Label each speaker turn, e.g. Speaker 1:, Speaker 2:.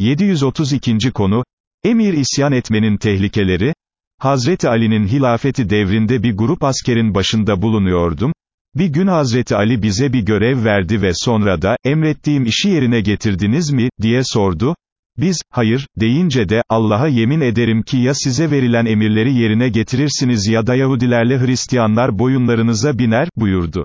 Speaker 1: 732. konu, Emir isyan etmenin tehlikeleri, Hazreti Ali'nin hilafeti devrinde bir grup askerin başında bulunuyordum, bir gün Hazreti Ali bize bir görev verdi ve sonra da, emrettiğim işi yerine getirdiniz mi, diye sordu, biz, hayır, deyince de, Allah'a yemin ederim ki ya size verilen emirleri yerine getirirsiniz ya da Yahudilerle Hristiyanlar boyunlarınıza biner, buyurdu.